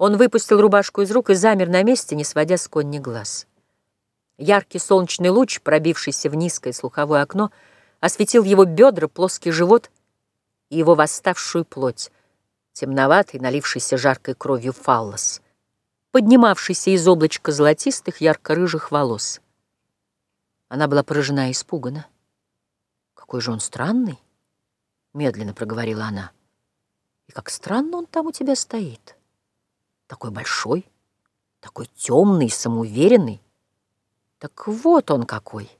Он выпустил рубашку из рук и замер на месте, не сводя с Конни глаз. Яркий солнечный луч, пробившийся в низкое слуховое окно, осветил его бедра, плоский живот и его восставшую плоть, темноватый, налившийся жаркой кровью фаллос, поднимавшийся из облачка золотистых, ярко-рыжих волос. Она была поражена и испугана. «Какой же он странный!» — медленно проговорила она. «И как странно он там у тебя стоит. Такой большой, такой темный, самоуверенный. Так вот он какой!»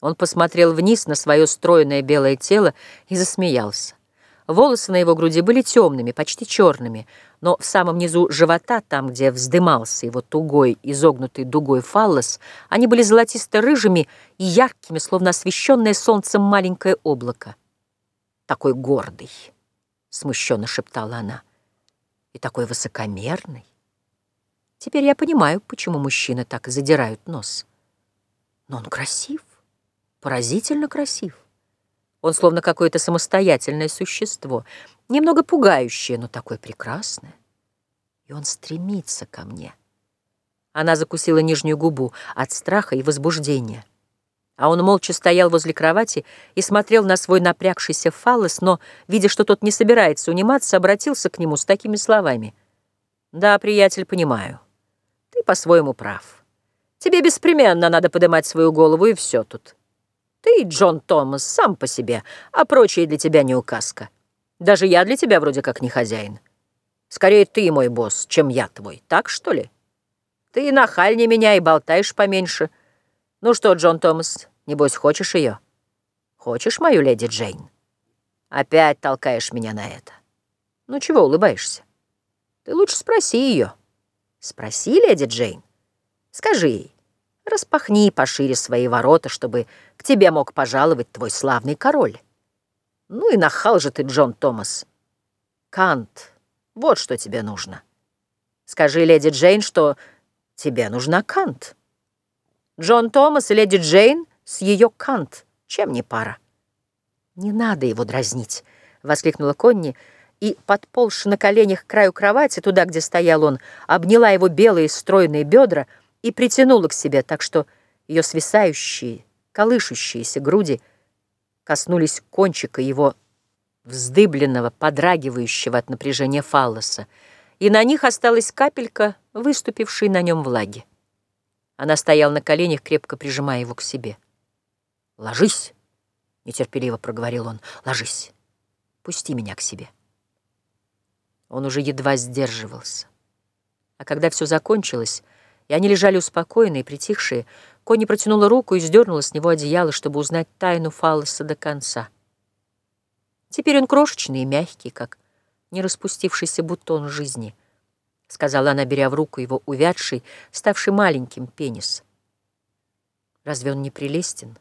Он посмотрел вниз на свое стройное белое тело и засмеялся. Волосы на его груди были темными, почти черными, но в самом низу живота, там, где вздымался его тугой, изогнутый дугой фаллос, они были золотисто-рыжими и яркими, словно освещенное солнцем маленькое облако. «Такой гордый!» — смущенно шептала она. «И такой высокомерный! Теперь я понимаю, почему мужчины так задирают нос. Но он красив, поразительно красив. Он словно какое-то самостоятельное существо, немного пугающее, но такое прекрасное. И он стремится ко мне. Она закусила нижнюю губу от страха и возбуждения. А он молча стоял возле кровати и смотрел на свой напрягшийся фаллос, но, видя, что тот не собирается униматься, обратился к нему с такими словами. «Да, приятель, понимаю. Ты по-своему прав. Тебе беспременно надо поднимать свою голову, и все тут. Ты, Джон Томас, сам по себе, а прочие для тебя не указка. Даже я для тебя вроде как не хозяин. Скорее ты мой босс, чем я твой, так что ли? Ты нахальнее меня и болтаешь поменьше. Ну что, Джон Томас, небось, хочешь ее? Хочешь мою леди Джейн? Опять толкаешь меня на это. Ну чего улыбаешься? Ты лучше спроси ее. Спроси, леди Джейн. Скажи ей, Распахни пошире свои ворота, чтобы к тебе мог пожаловать твой славный король. Ну и нахал же ты, Джон Томас. Кант, вот что тебе нужно. Скажи леди Джейн, что тебе нужна Кант. Джон Томас и леди Джейн с ее Кант. Чем не пара? Не надо его дразнить, — воскликнула Конни, и, подползши на коленях к краю кровати, туда, где стоял он, обняла его белые стройные бедра — и притянула к себе, так что ее свисающие, колышущиеся груди коснулись кончика его вздыбленного, подрагивающего от напряжения фаллоса, и на них осталась капелька, выступившей на нем влаги. Она стояла на коленях, крепко прижимая его к себе. «Ложись!» — нетерпеливо проговорил он. «Ложись! Пусти меня к себе!» Он уже едва сдерживался. А когда все закончилось, и они лежали успокоенные, притихшие. Конни протянула руку и сдернула с него одеяло, чтобы узнать тайну фалоса до конца. Теперь он крошечный и мягкий, как не распустившийся бутон жизни, — сказала она, беря в руку его увядший, ставший маленьким пенис. Разве он не прелестен?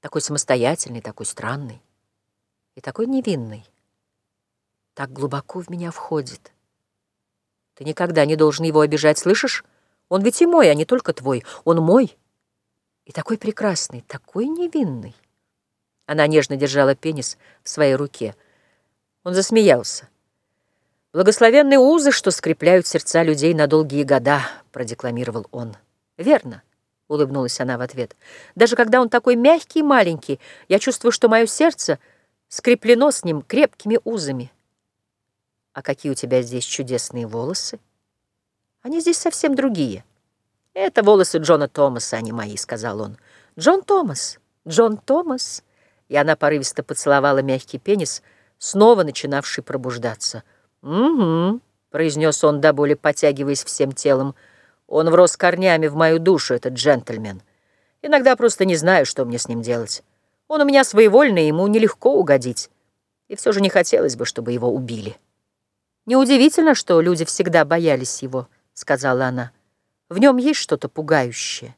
Такой самостоятельный, такой странный и такой невинный. Так глубоко в меня входит. Ты никогда не должен его обижать, слышишь? Он ведь и мой, а не только твой. Он мой. И такой прекрасный, такой невинный. Она нежно держала пенис в своей руке. Он засмеялся. «Благословенные узы, что скрепляют сердца людей на долгие года», — продекламировал он. «Верно», — улыбнулась она в ответ. «Даже когда он такой мягкий и маленький, я чувствую, что мое сердце скреплено с ним крепкими узами». «А какие у тебя здесь чудесные волосы!» Они здесь совсем другие. Это волосы Джона Томаса, а не мои, сказал он. Джон Томас, Джон Томас. И она порывисто поцеловала мягкий пенис, снова начинавший пробуждаться. «Угу», — произнес он до боли, потягиваясь всем телом. «Он врос корнями в мою душу, этот джентльмен. Иногда просто не знаю, что мне с ним делать. Он у меня своевольный, ему нелегко угодить. И все же не хотелось бы, чтобы его убили. Неудивительно, что люди всегда боялись его». — сказала она. «В нем есть что-то пугающее».